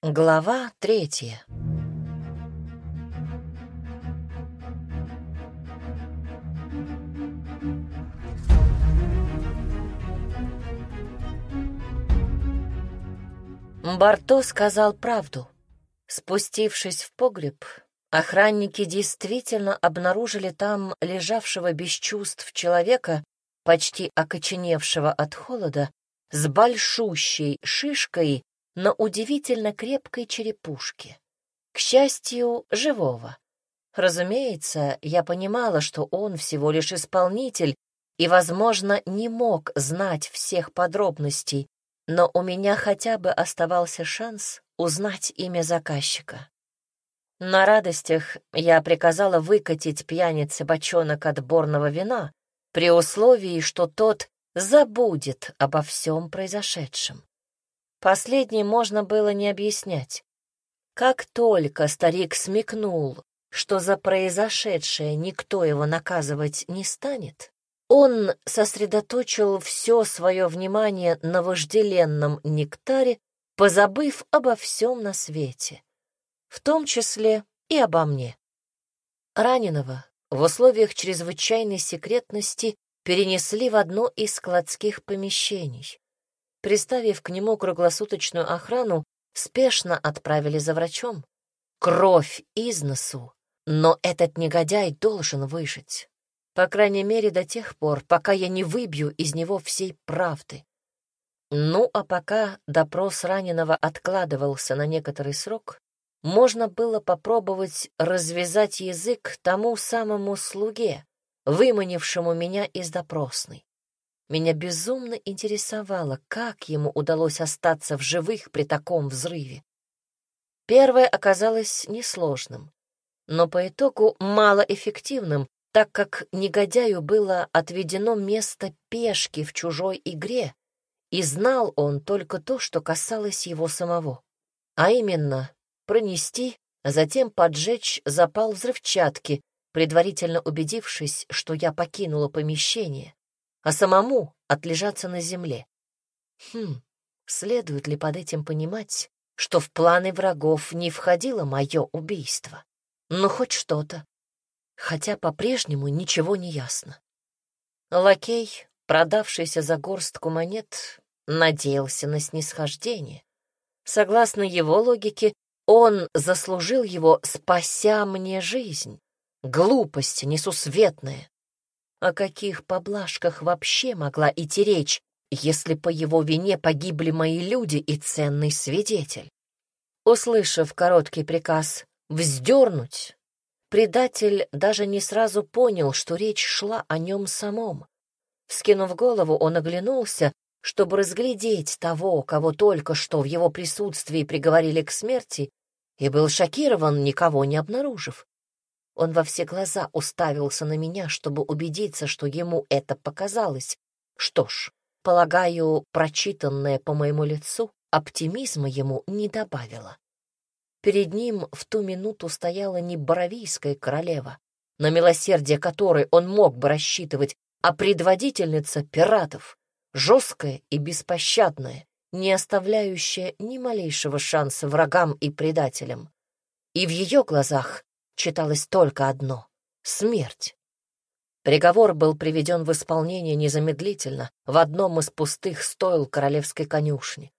Глава третья. Барто сказал правду. Спустившись в погреб, охранники действительно обнаружили там лежавшего без чувств человека, почти окоченевшего от холода, с большущей шишкой на удивительно крепкой черепушке. К счастью, живого. Разумеется, я понимала, что он всего лишь исполнитель и, возможно, не мог знать всех подробностей, но у меня хотя бы оставался шанс узнать имя заказчика. На радостях я приказала выкатить пьянице бочонок отборного вина при условии, что тот забудет обо всем произошедшем. Последнее можно было не объяснять. Как только старик смекнул, что за произошедшее никто его наказывать не станет, он сосредоточил все свое внимание на вожделенном нектаре, позабыв обо всем на свете, в том числе и обо мне. Раненого в условиях чрезвычайной секретности перенесли в одно из складских помещений. Приставив к нему круглосуточную охрану, спешно отправили за врачом. Кровь из носу, но этот негодяй должен выжить. По крайней мере, до тех пор, пока я не выбью из него всей правды. Ну, а пока допрос раненого откладывался на некоторый срок, можно было попробовать развязать язык тому самому слуге, выманившему меня из допросной. Меня безумно интересовало, как ему удалось остаться в живых при таком взрыве. Первое оказалось несложным, но по итогу малоэффективным, так как негодяю было отведено место пешки в чужой игре, и знал он только то, что касалось его самого, а именно пронести, а затем поджечь запал взрывчатки, предварительно убедившись, что я покинула помещение, а самому отлежаться на земле. Хм, следует ли под этим понимать, что в планы врагов не входило мое убийство? Ну, хоть что-то. Хотя по-прежнему ничего не ясно. Лакей, продавшийся за горстку монет, надеялся на снисхождение. Согласно его логике, он заслужил его, спася мне жизнь. Глупость несусветная. О каких поблажках вообще могла идти речь, если по его вине погибли мои люди и ценный свидетель? Услышав короткий приказ «вздернуть», предатель даже не сразу понял, что речь шла о нем самом. Вскинув голову, он оглянулся, чтобы разглядеть того, кого только что в его присутствии приговорили к смерти, и был шокирован, никого не обнаружив. Он во все глаза уставился на меня, чтобы убедиться, что ему это показалось. Что ж, полагаю, прочитанное по моему лицу оптимизма ему не добавило. Перед ним в ту минуту стояла не Боровийская королева, на милосердие которой он мог бы рассчитывать, а предводительница пиратов, жесткая и беспощадная, не оставляющая ни малейшего шанса врагам и предателям. И в ее глазах читалось только одно — смерть. Приговор был приведен в исполнение незамедлительно в одном из пустых стойл королевской конюшни.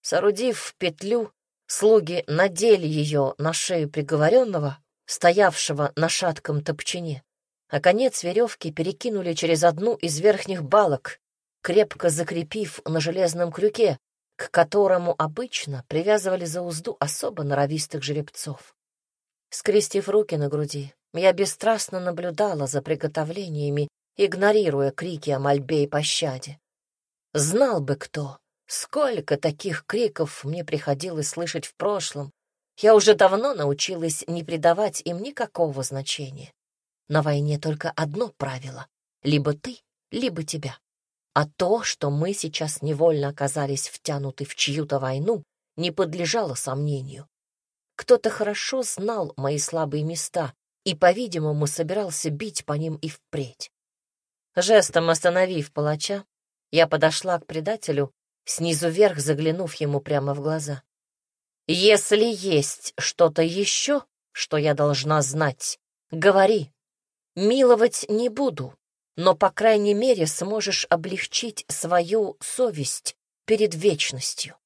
Соорудив петлю, слуги надели ее на шею приговоренного, стоявшего на шатком топчине, а конец веревки перекинули через одну из верхних балок, крепко закрепив на железном крюке, к которому обычно привязывали за узду особо норовистых жеребцов. Скрестив руки на груди, я бесстрастно наблюдала за приготовлениями, игнорируя крики о мольбе и пощаде. Знал бы кто, сколько таких криков мне приходилось слышать в прошлом. Я уже давно научилась не придавать им никакого значения. На войне только одно правило — либо ты, либо тебя. А то, что мы сейчас невольно оказались втянуты в чью-то войну, не подлежало сомнению. Кто-то хорошо знал мои слабые места и, по-видимому, собирался бить по ним и впредь. Жестом остановив палача, я подошла к предателю, снизу вверх заглянув ему прямо в глаза. Если есть что-то еще, что я должна знать, говори. Миловать не буду, но, по крайней мере, сможешь облегчить свою совесть перед вечностью.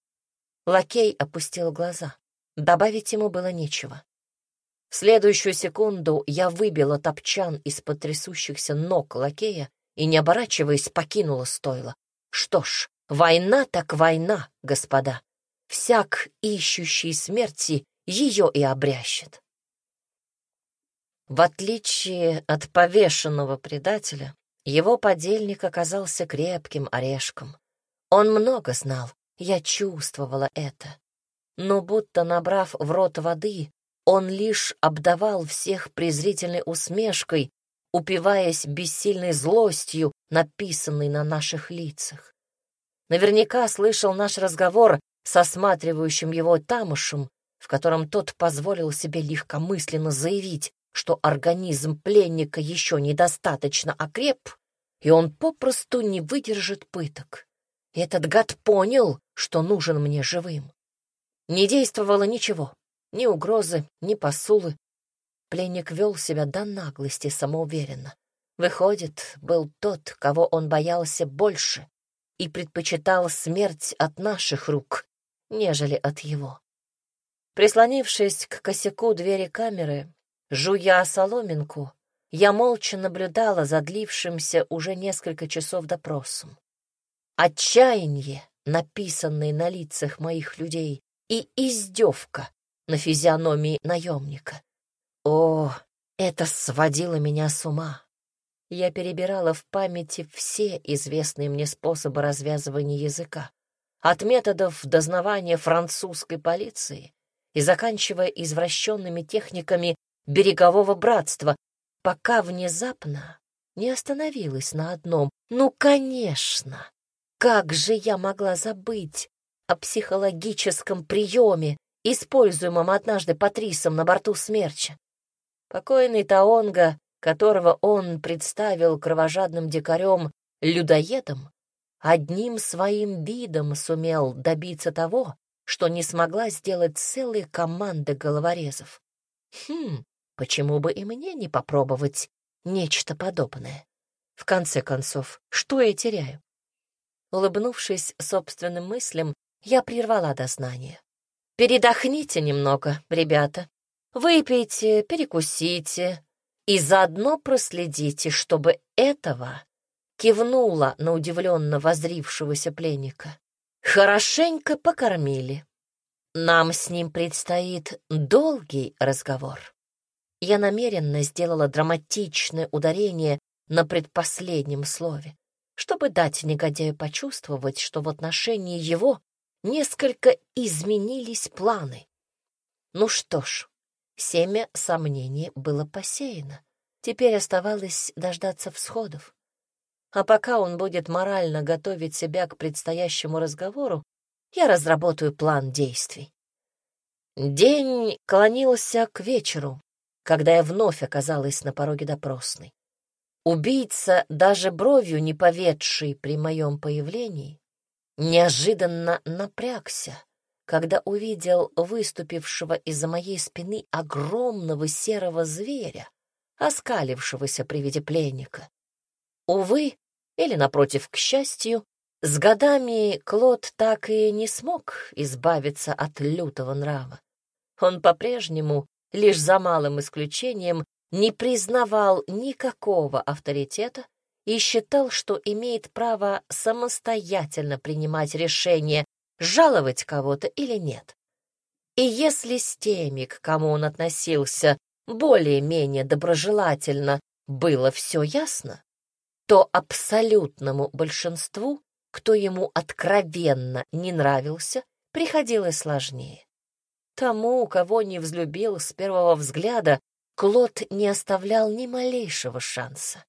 Лакей опустил глаза. Добавить ему было нечего. В следующую секунду я выбила топчан из потрясущихся ног лакея и, не оборачиваясь, покинула стойло. Что ж, война так война, господа. Всяк ищущий смерти ее и обрящет. В отличие от повешенного предателя, его подельник оказался крепким орешком. Он много знал, я чувствовала это. Но будто набрав в рот воды, он лишь обдавал всех презрительной усмешкой, упиваясь бессильной злостью, написанной на наших лицах. Наверняка слышал наш разговор с осматривающим его тамошем, в котором тот позволил себе легкомысленно заявить, что организм пленника еще недостаточно окреп, и он попросту не выдержит пыток. Этот гад понял, что нужен мне живым. Не действовало ничего, ни угрозы, ни посулы. Пленник вел себя до наглости самоуверенно. Выходит, был тот, кого он боялся больше и предпочитал смерть от наших рук, нежели от его. Прислонившись к косяку двери камеры, жуя соломинку, я молча наблюдала за длившимся уже несколько часов допросом. Отчаяние, написанное на лицах моих людей, и издевка на физиономии наемника. О, это сводило меня с ума. Я перебирала в памяти все известные мне способы развязывания языка, от методов дознавания французской полиции и заканчивая извращенными техниками берегового братства, пока внезапно не остановилась на одном. Ну, конечно! Как же я могла забыть о психологическом приеме, используемом однажды Патрисом на борту смерча? Покойный Таонга, которого он представил кровожадным дикарем людоедом, одним своим видом сумел добиться того, что не смогла сделать целая команда головорезов. Хм, почему бы и мне не попробовать нечто подобное? В конце концов, что я теряю? Улыбнувшись собственным мыслям, я прервала дознание. «Передохните немного, ребята. Выпейте, перекусите и заодно проследите, чтобы этого кивнула на удивленно возрившегося пленника. Хорошенько покормили. Нам с ним предстоит долгий разговор. Я намеренно сделала драматичное ударение на предпоследнем слове чтобы дать негодяю почувствовать, что в отношении его несколько изменились планы. Ну что ж, семя сомнений было посеяно. Теперь оставалось дождаться всходов. А пока он будет морально готовить себя к предстоящему разговору, я разработаю план действий. День клонился к вечеру, когда я вновь оказалась на пороге допросной. Убийца, даже бровью не поведший при моем появлении, неожиданно напрягся, когда увидел выступившего из-за моей спины огромного серого зверя, оскалившегося при виде пленника. Увы, или, напротив, к счастью, с годами Клод так и не смог избавиться от лютого нрава. Он по-прежнему, лишь за малым исключением, не признавал никакого авторитета и считал, что имеет право самостоятельно принимать решение, жаловать кого-то или нет. И если с теми, к кому он относился, более-менее доброжелательно было все ясно, то абсолютному большинству, кто ему откровенно не нравился, приходилось сложнее. Тому, кого не взлюбил с первого взгляда, Клод не оставлял ни малейшего шанса.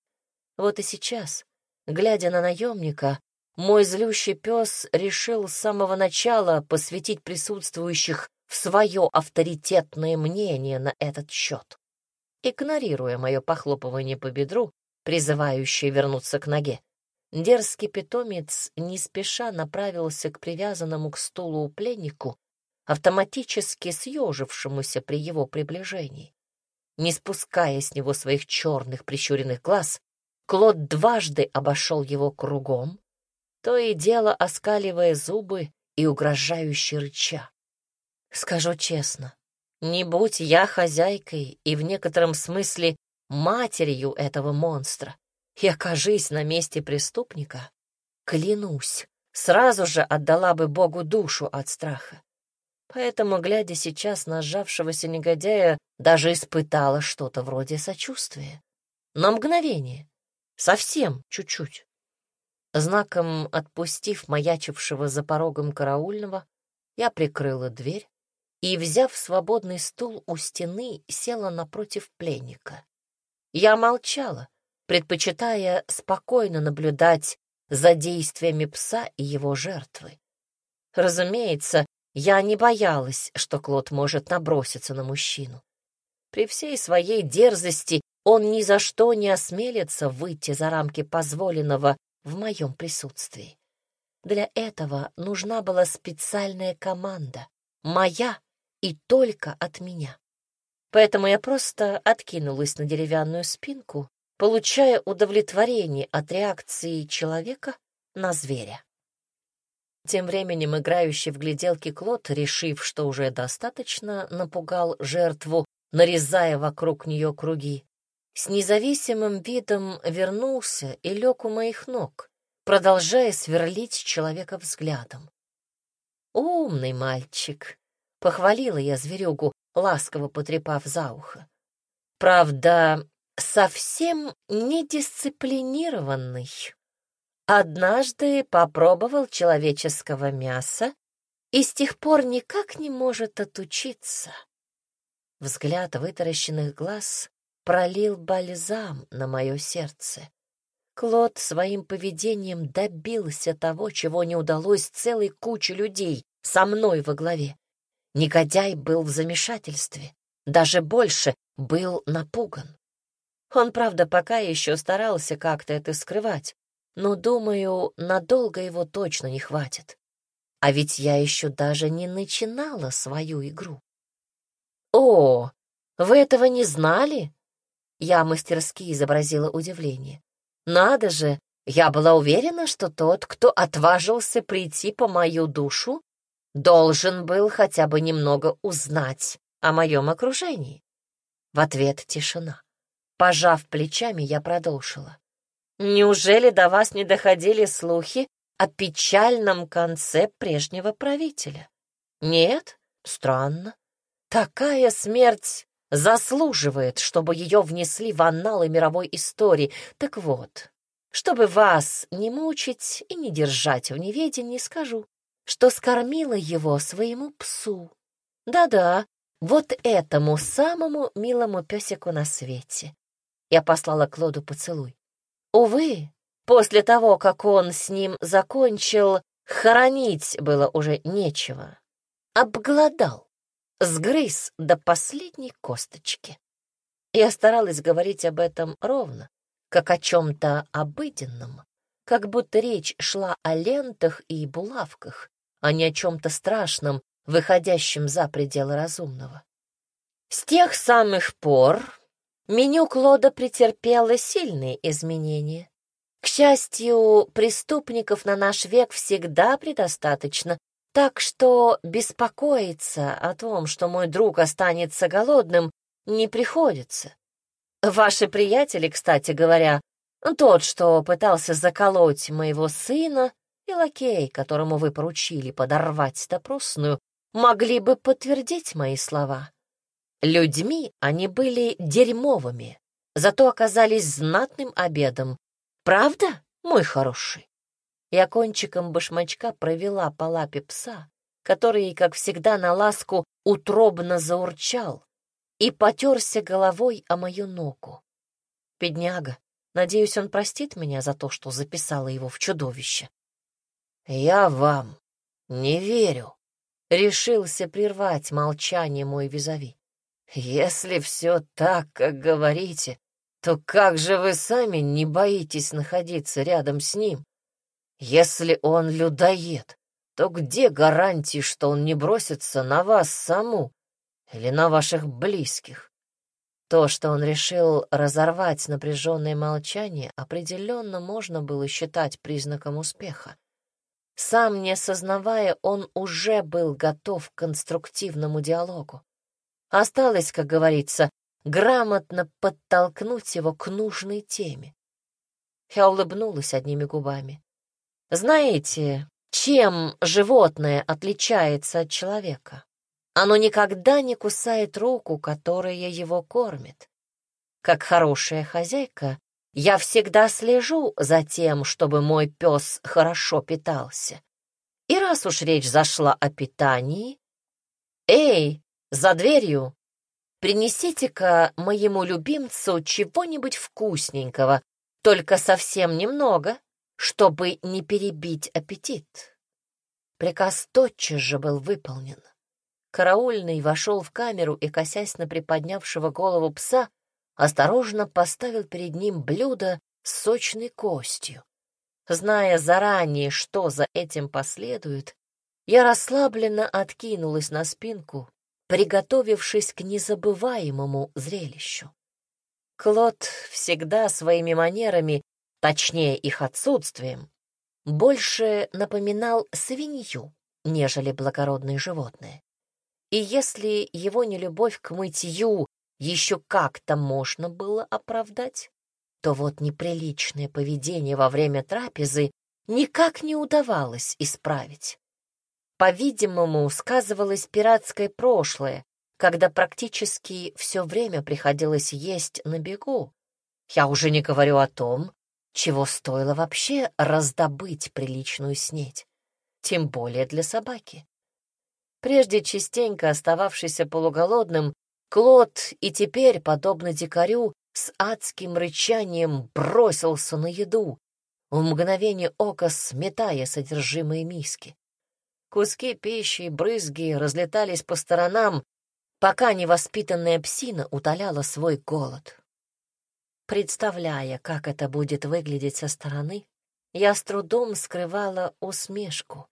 Вот и сейчас, глядя на наемника, мой злющий пес решил с самого начала посвятить присутствующих в свое авторитетное мнение на этот счет. Игнорируя мое похлопывание по бедру, призывающее вернуться к ноге, дерзкий питомец не спеша направился к привязанному к стулу пленнику, автоматически съежившемуся при его приближении. Не спуская с него своих черных прищуренных глаз, Клод дважды обошел его кругом, то и дело оскаливая зубы и угрожающе рыча. Скажу честно, не будь я хозяйкой и в некотором смысле матерью этого монстра, и окажись на месте преступника, клянусь, сразу же отдала бы Богу душу от страха. Поэтому, глядя сейчас на сжавшегося негодяя, даже испытала что-то вроде сочувствия. На мгновение, совсем чуть-чуть. Знаком отпустив маячившего за порогом караульного, я прикрыла дверь и, взяв свободный стул у стены, села напротив пленника. Я молчала, предпочитая спокойно наблюдать за действиями пса и его жертвы. Разумеется, я не боялась, что Клод может наброситься на мужчину. При всей своей дерзости он ни за что не осмелится выйти за рамки позволенного в моем присутствии. Для этого нужна была специальная команда, моя и только от меня. Поэтому я просто откинулась на деревянную спинку, получая удовлетворение от реакции человека на зверя. Тем временем играющий в гляделки Клод, решив, что уже достаточно, напугал жертву, нарезая вокруг нее круги. С независимым видом вернулся и лег у моих ног, продолжая сверлить человека взглядом. «Умный мальчик», — похвалила я зверюгу, ласково потрепав за ухо. «Правда, совсем недисциплинированный». Однажды попробовал человеческого мяса и с тех пор никак не может отучиться. Взгляд вытаращенных глаз пролил бальзам на мое сердце. Клод своим поведением добился того, чего не удалось целой куче людей со мной во главе. Негодяй был в замешательстве, даже больше был напуган. Он, правда, пока еще старался как-то это скрывать, но, думаю, надолго его точно не хватит. А ведь я еще даже не начинала свою игру. «О, вы этого не знали?» Я мастерски изобразила удивление. «Надо же, я была уверена, что тот, кто отважился прийти по мою душу, должен был хотя бы немного узнать о моем окружении». В ответ тишина. Пожав плечами, я продолжила. Неужели до вас не доходили слухи о печальном конце прежнего правителя? Нет? Странно. Такая смерть заслуживает, чтобы ее внесли в анналы мировой истории. Так вот, чтобы вас не мучить и не держать в неведении, скажу, что скормила его своему псу. Да-да, вот этому самому милому песику на свете. Я послала Клоду поцелуй. Увы, после того, как он с ним закончил, хоронить было уже нечего. Обглодал, сгрыз до последней косточки. Я старалась говорить об этом ровно, как о чем-то обыденном, как будто речь шла о лентах и булавках, а не о чем-то страшном, выходящем за пределы разумного. С тех самых пор Меню Клода претерпело сильные изменения. К счастью, преступников на наш век всегда предостаточно, так что беспокоиться о том, что мой друг останется голодным, не приходится. Ваши приятели, кстати говоря, тот, что пытался заколоть моего сына, и лакей, которому вы поручили подорвать допросную, могли бы подтвердить мои слова. Людьми они были дерьмовыми, зато оказались знатным обедом. Правда, мой хороший? Я кончиком башмачка провела по лапе пса, который, как всегда, на ласку утробно заурчал и потерся головой о мою ногу. Бедняга, надеюсь, он простит меня за то, что записала его в чудовище. «Я вам не верю», — решился прервать молчание мой визави. «Если все так, как говорите, то как же вы сами не боитесь находиться рядом с ним? Если он людоед, то где гарантии, что он не бросится на вас саму или на ваших близких? То, что он решил разорвать напряженное молчание, определенно можно было считать признаком успеха. Сам не осознавая, он уже был готов к конструктивному диалогу. Осталось, как говорится, грамотно подтолкнуть его к нужной теме. Я улыбнулась одними губами. Знаете, чем животное отличается от человека? Оно никогда не кусает руку, которая его кормит. Как хорошая хозяйка, я всегда слежу за тем, чтобы мой пес хорошо питался. И раз уж речь зашла о питании... Эй, за дверью! Принесите-ка моему любимцу чего-нибудь вкусненького, только совсем немного, чтобы не перебить аппетит. Приказ тотчас же был выполнен. Караульный вошел в камеру и, косясь на приподнявшего голову пса, осторожно поставил перед ним блюдо с сочной костью. Зная заранее, что за этим последует, я расслабленно откинулась на спинку, приготовившись к незабываемому зрелищу. Клод всегда своими манерами, точнее их отсутствием, больше напоминал свинью, нежели благородное животное. И если его нелюбовь к мытью еще как-то можно было оправдать, то вот неприличное поведение во время трапезы никак не удавалось исправить. По-видимому, сказывалось пиратское прошлое, когда практически все время приходилось есть на бегу. Я уже не говорю о том, чего стоило вообще раздобыть приличную снеть, тем более для собаки. Прежде частенько остававшийся полуголодным, Клод и теперь, подобно дикарю, с адским рычанием бросился на еду, в мгновение ока сметая содержимое миски. Куски пищи и брызги разлетались по сторонам, пока невоспитанная псина утоляла свой голод. Представляя, как это будет выглядеть со стороны, я с трудом скрывала усмешку.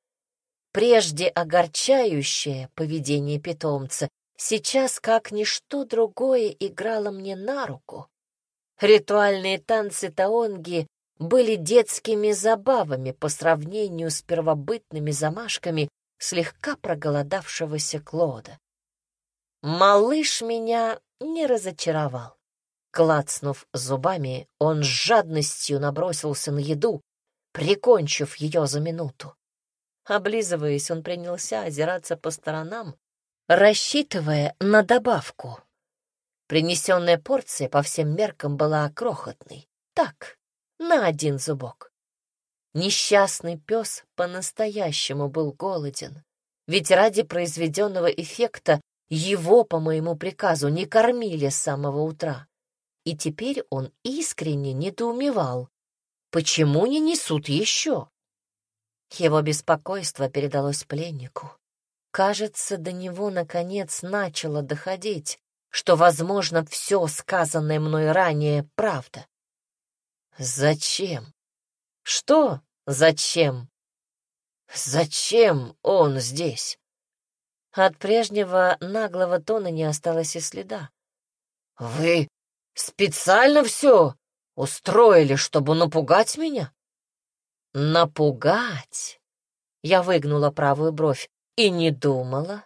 Прежде огорчающее поведение питомца сейчас, как ничто другое, играло мне на руку. Ритуальные танцы Таонги были детскими забавами по сравнению с первобытными замашками слегка проголодавшегося Клода. Малыш меня не разочаровал. Клацнув зубами, он с жадностью набросился на еду, прикончив ее за минуту. Облизываясь, он принялся озираться по сторонам, рассчитывая на добавку. Принесенная порция по всем меркам была крохотной. Так, на один зубок. Несчастный пес по-настоящему был голоден, ведь ради произведенного эффекта его, по моему приказу, не кормили с самого утра и теперь он искренне недоумевал, почему не несут еще. Его беспокойство передалось пленнику. Кажется, до него, наконец, начало доходить, что, возможно, все сказанное мной ранее — правда. Зачем? Что зачем? Зачем он здесь? От прежнего наглого тона не осталось и следа. «Вы Специально все устроили, чтобы напугать меня? Напугать? Я выгнула правую бровь и не думала.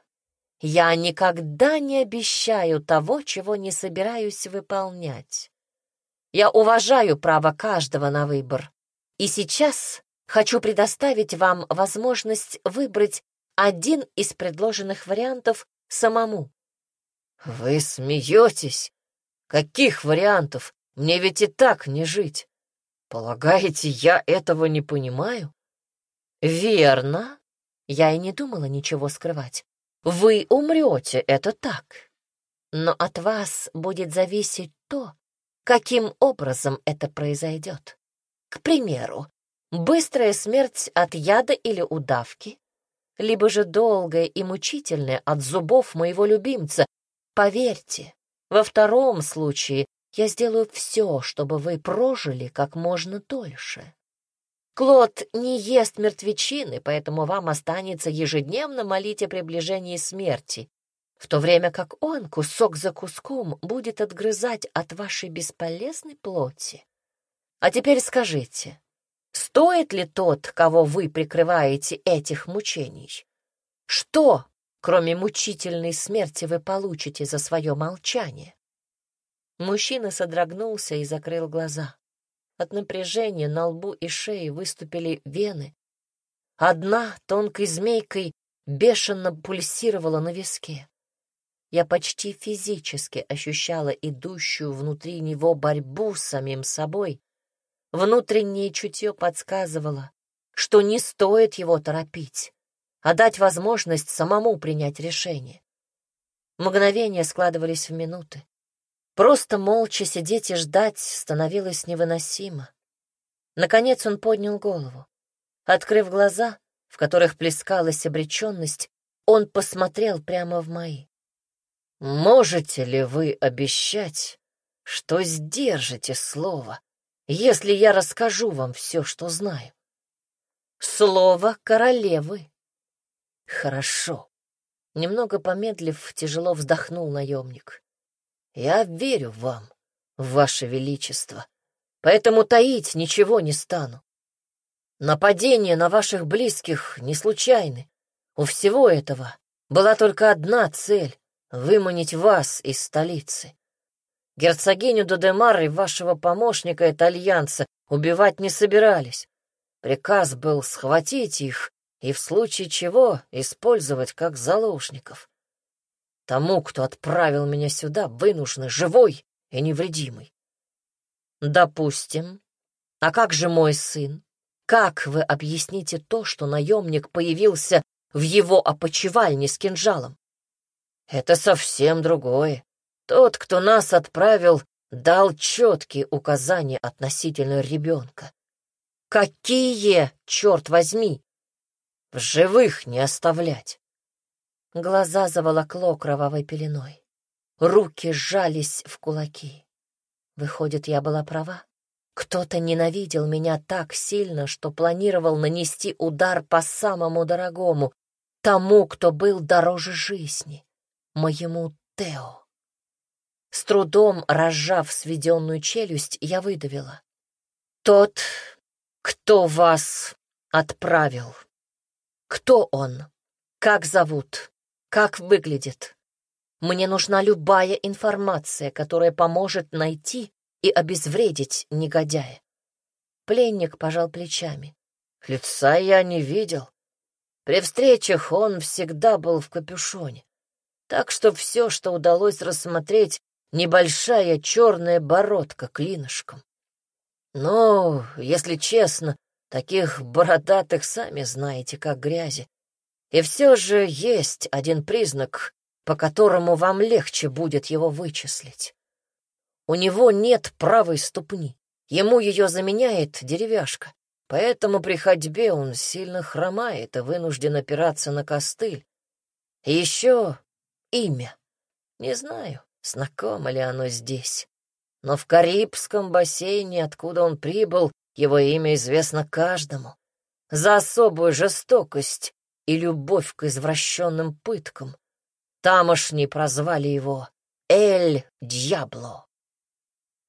Я никогда не обещаю того, чего не собираюсь выполнять. Я уважаю право каждого на выбор. И сейчас хочу предоставить вам возможность выбрать один из предложенных вариантов самому. Вы смеетесь? Каких вариантов? Мне ведь и так не жить. Полагаете, я этого не понимаю? Верно. Я и не думала ничего скрывать. Вы умрете, это так. Но от вас будет зависеть то, каким образом это произойдет. К примеру, быстрая смерть от яда или удавки, либо же долгая и мучительная от зубов моего любимца. Поверьте, во втором случае я сделаю все, чтобы вы прожили как можно дольше. Клод не ест мертвечины, поэтому вам останется ежедневно молить о приближении смерти, в то время как он кусок за куском будет отгрызать от вашей бесполезной плоти. А теперь скажите, стоит ли тот, кого вы прикрываете, этих мучений? Что, кроме мучительной смерти, вы получите за свое молчание? Мужчина содрогнулся и закрыл глаза. От напряжения на лбу и шее выступили вены. Одна тонкой змейкой бешено пульсировала на виске. Я почти физически ощущала идущую внутри него борьбу с самим собой. Внутреннее чутье подсказывало, что не стоит его торопить, а дать возможность самому принять решение. Мгновения складывались в минуты. Просто молча сидеть и ждать становилось невыносимо. Наконец он поднял голову. Открыв глаза, в которых плескалась обреченность, он посмотрел прямо в мои. «Можете ли вы обещать, что сдержите слово, если я расскажу вам все, что знаю?» «Слово королевы». «Хорошо». Немного помедлив, тяжело вздохнул наемник. Я верю вам, ваше величество, поэтому таить ничего не стану. Нападения на ваших близких не случайны. У всего этого была только одна цель — выманить вас из столицы. Герцогиню Додемар и вашего помощника-итальянца убивать не собирались. Приказ был схватить их и в случае чего использовать как заложников. Тому, кто отправил меня сюда, вы нужны живой и невредимый. Допустим. А как же мой сын? Как вы объясните то, что наемник появился в его опочивальне с кинжалом? Это совсем другое. Тот, кто нас отправил, дал четкие указания относительно ребенка. Какие, черт возьми? В живых не оставлять. Глаза заволокло кровавой пеленой. Руки сжались в кулаки. Выходит, я была права. Кто-то ненавидел меня так сильно, что планировал нанести удар по самому дорогому, тому, кто был дороже жизни, моему Тео. С трудом разжав сведенную челюсть, я выдавила. «Тот, кто вас отправил. Кто он? Как зовут? как выглядит. Мне нужна любая информация, которая поможет найти и обезвредить негодяя. Пленник пожал плечами. Лица я не видел. При встречах он всегда был в капюшоне. Так что все, что удалось рассмотреть, небольшая черная бородка клинышком. Но, если честно, таких бородатых сами знаете, как грязи. И все же есть один признак, по которому вам легче будет его вычислить. У него нет правой ступни, ему ее заменяет деревяшка, поэтому при ходьбе он сильно хромает и вынужден опираться на костыль. И еще имя. Не знаю, знакомо ли оно здесь, но в Карибском бассейне, откуда он прибыл, его имя известно каждому. За особую жестокость и любовь к извращенным пыткам. Тамошние прозвали его Эль Дьябло.